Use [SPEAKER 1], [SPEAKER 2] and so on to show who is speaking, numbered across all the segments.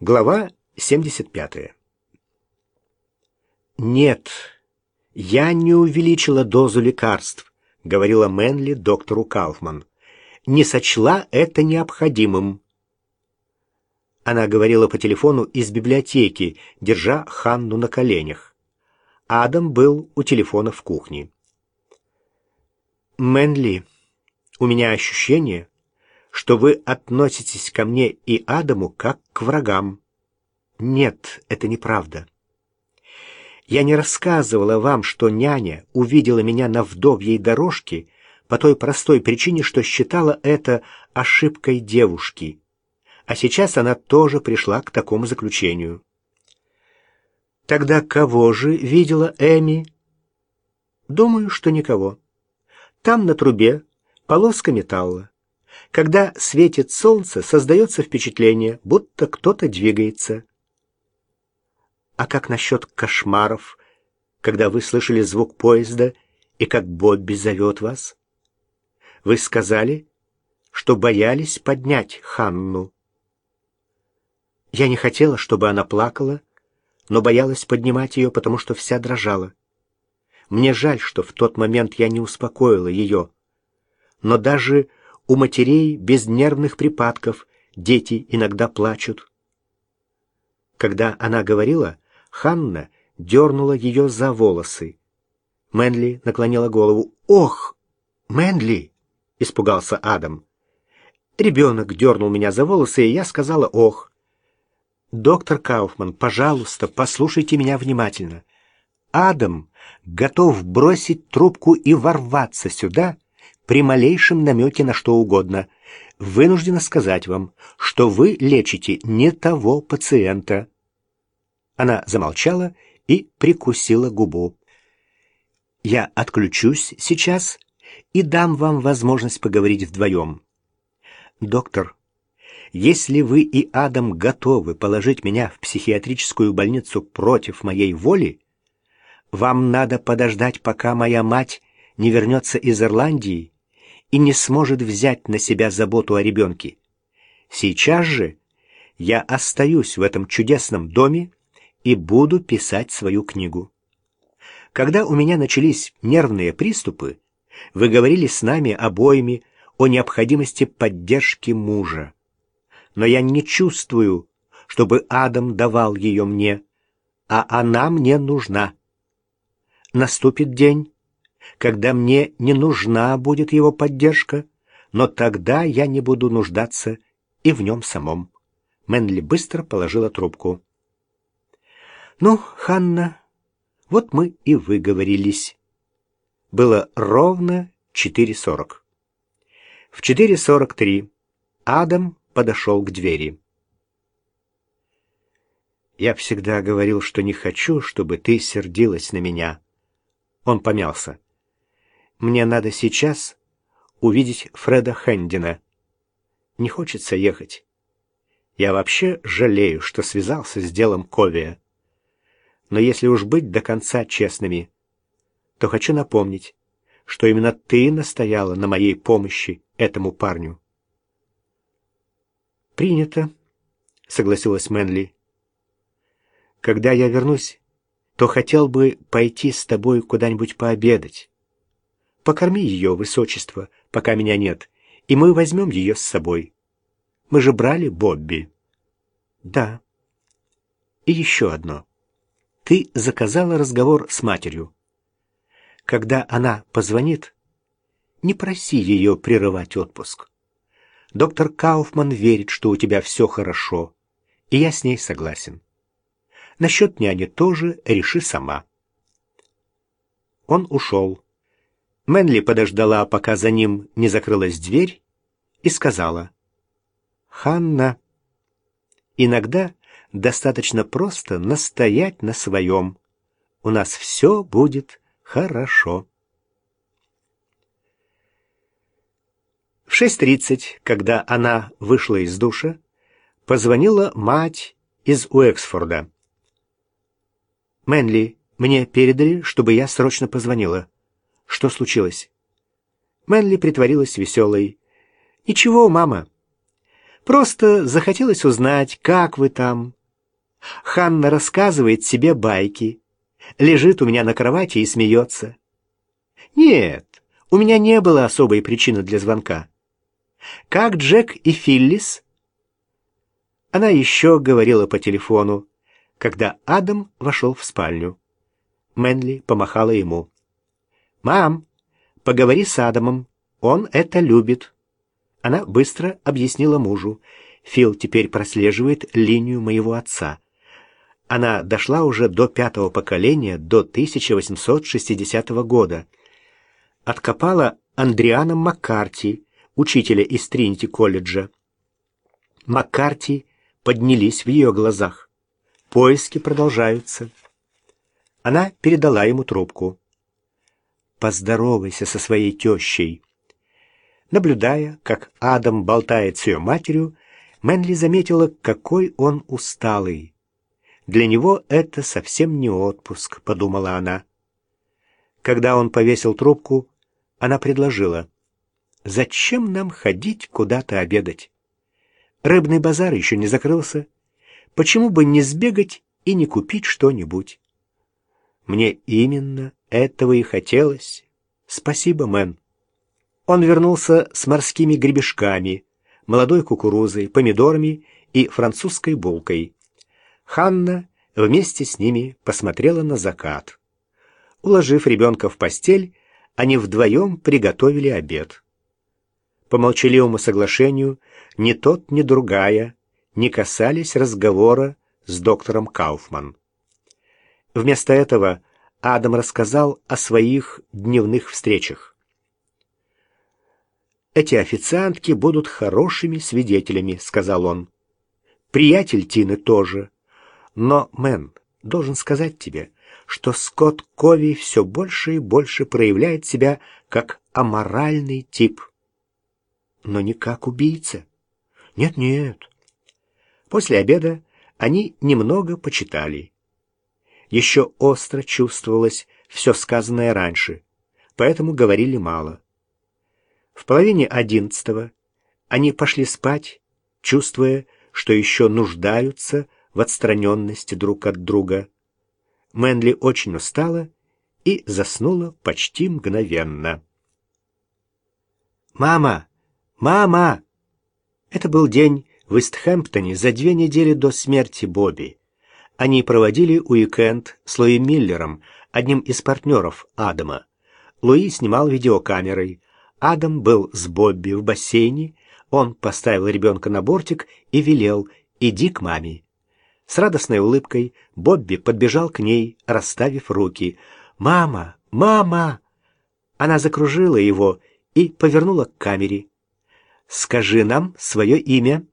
[SPEAKER 1] Глава 75. «Нет, я не увеличила дозу лекарств», — говорила Мэнли доктору Кауфман. «Не сочла это необходимым». Она говорила по телефону из библиотеки, держа Ханну на коленях. Адам был у телефона в кухне. «Мэнли, у меня ощущение, что вы относитесь ко мне и Адаму как к врагам. Нет, это неправда. Я не рассказывала вам, что няня увидела меня на вдовьей дорожке по той простой причине, что считала это ошибкой девушки. А сейчас она тоже пришла к такому заключению. Тогда кого же видела Эми? Думаю, что никого. Там на трубе полоска металла. Когда светит солнце, создается впечатление, будто кто-то двигается. А как насчет кошмаров, когда вы слышали звук поезда и как Бобби зовет вас? Вы сказали, что боялись поднять Ханну. Я не хотела, чтобы она плакала, но боялась поднимать ее, потому что вся дрожала. Мне жаль, что в тот момент я не успокоила ее. Но даже у матерей без нервных припадков дети иногда плачут. Когда она говорила, Ханна дернула ее за волосы. Мэнли наклонила голову. «Ох, Мэнли!» — испугался Адам. Ребенок дернул меня за волосы, и я сказала «ох». «Доктор Кауфман, пожалуйста, послушайте меня внимательно. Адам готов бросить трубку и ворваться сюда, при малейшем намеке на что угодно. Вынуждена сказать вам, что вы лечите не того пациента». Она замолчала и прикусила губу. «Я отключусь сейчас и дам вам возможность поговорить вдвоем. Доктор, если вы и Адам готовы положить меня в психиатрическую больницу против моей воли, вам надо подождать, пока моя мать не вернется из Ирландии и не сможет взять на себя заботу о ребенке. Сейчас же я остаюсь в этом чудесном доме и буду писать свою книгу. Когда у меня начались нервные приступы, вы говорили с нами обоими о необходимости поддержки мужа. Но я не чувствую, чтобы Адам давал ее мне, а она мне нужна. Наступит день, когда мне не нужна будет его поддержка, но тогда я не буду нуждаться и в нем самом. Мэнли быстро положила трубку. «Ну, Ханна, вот мы и выговорились». Было ровно 4.40. В 4.43 Адам подошел к двери. «Я всегда говорил, что не хочу, чтобы ты сердилась на меня». Он помялся. Мне надо сейчас увидеть Фреда Хендина. Не хочется ехать. Я вообще жалею, что связался с делом Ковия. Но если уж быть до конца честными, то хочу напомнить, что именно ты настояла на моей помощи этому парню. «Принято», — согласилась Мэнли. «Когда я вернусь, то хотел бы пойти с тобой куда-нибудь пообедать. Покорми ее, высочество, пока меня нет, и мы возьмем ее с собой. Мы же брали Бобби. Да. И еще одно. Ты заказала разговор с матерью. Когда она позвонит, не проси ее прерывать отпуск. Доктор Кауфман верит, что у тебя все хорошо, и я с ней согласен. Насчет няни тоже реши сама. Он ушел. Мэнли подождала, пока за ним не закрылась дверь, и сказала, «Ханна, иногда достаточно просто настоять на своем. У нас все будет хорошо». В 6.30, когда она вышла из душа, позвонила мать из Уэксфорда. «Мэнли, мне передали, чтобы я срочно позвонила». Что случилось? Мэнли притворилась веселой. «Ничего, мама. Просто захотелось узнать, как вы там. Ханна рассказывает себе байки. Лежит у меня на кровати и смеется. Нет, у меня не было особой причины для звонка. Как Джек и Филлис? Она еще говорила по телефону, когда Адам вошел в спальню. Мэнли помахала ему. «Мам, поговори с Адамом, он это любит». Она быстро объяснила мужу. Фил теперь прослеживает линию моего отца. Она дошла уже до пятого поколения, до 1860 года. Откопала Андриана Маккарти, учителя из Тринити-колледжа. Маккарти поднялись в ее глазах. Поиски продолжаются. Она передала ему трубку. «Поздоровайся со своей тещей». Наблюдая, как Адам болтает с ее матерью, Мэнли заметила, какой он усталый. Для него это совсем не отпуск, подумала она. Когда он повесил трубку, она предложила: "Зачем нам ходить куда-то обедать? Рыбный базар еще не закрылся. Почему бы не сбегать и не купить что-нибудь?" Мне именно этого и хотелось. Спасибо, Мэн. Он вернулся с морскими гребешками, молодой кукурузой, помидорами и французской булкой. Ханна вместе с ними посмотрела на закат. Уложив ребенка в постель, они вдвоем приготовили обед. По молчаливому соглашению ни тот, ни другая не касались разговора с доктором Кауфман. Вместо этого Адам рассказал о своих дневных встречах. «Эти официантки будут хорошими свидетелями», — сказал он. «Приятель Тины тоже. Но, Мэн, должен сказать тебе, что Скотт Кови все больше и больше проявляет себя как аморальный тип. Но не как убийца. Нет-нет. После обеда они немного почитали. Еще остро чувствовалось все сказанное раньше, поэтому говорили мало. В половине одиннадцатого они пошли спать, чувствуя, что еще нуждаются в отстраненности друг от друга. Мэнли очень устала и заснула почти мгновенно. «Мама! Мама!» Это был день в Истхэмптоне за две недели до смерти Бобби. Они проводили уикенд с Луи Миллером, одним из партнеров Адама. Луи снимал видеокамерой. Адам был с Бобби в бассейне. Он поставил ребенка на бортик и велел «иди к маме». С радостной улыбкой Бобби подбежал к ней, расставив руки. «Мама! Мама!» Она закружила его и повернула к камере. «Скажи нам свое имя».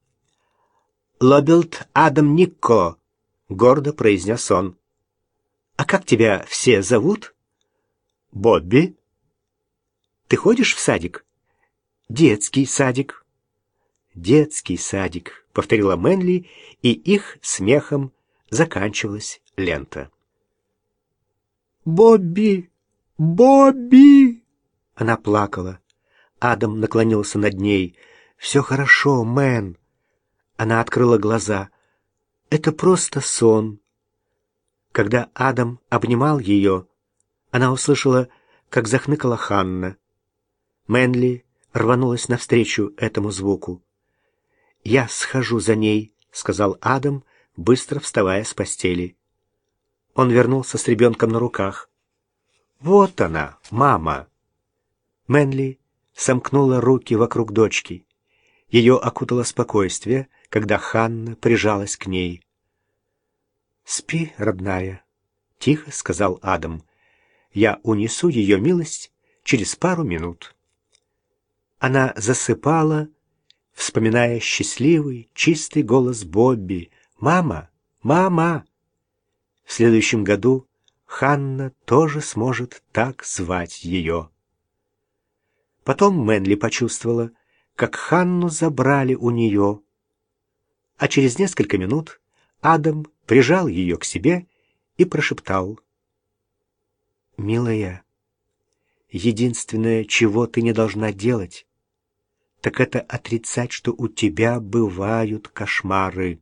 [SPEAKER 1] «Лобилд Адам Никко», — гордо произнес он. «А как тебя все зовут?» «Бобби». «Ты ходишь в садик?» «Детский садик». «Детский садик», — повторила Мэнли, и их смехом заканчивалась лента. «Бобби! Бобби!» Она плакала. Адам наклонился над ней. «Все хорошо, Мэн». Она открыла глаза. «Это просто сон». Когда Адам обнимал ее, она услышала, как захныкала Ханна. Мэнли рванулась навстречу этому звуку. «Я схожу за ней», — сказал Адам, быстро вставая с постели. Он вернулся с ребенком на руках. «Вот она, мама!» Мэнли сомкнула руки вокруг дочки. Ее окутало спокойствие, когда Ханна прижалась к ней. «Спи, родная», — тихо сказал Адам. «Я унесу ее милость через пару минут». Она засыпала, вспоминая счастливый, чистый голос Бобби. «Мама! Мама!» В следующем году Ханна тоже сможет так звать ее. Потом Мэнли почувствовала, как Ханну забрали у нее. А через несколько минут Адам прижал ее к себе и прошептал. «Милая, единственное, чего ты не должна делать, так это отрицать, что у тебя бывают кошмары.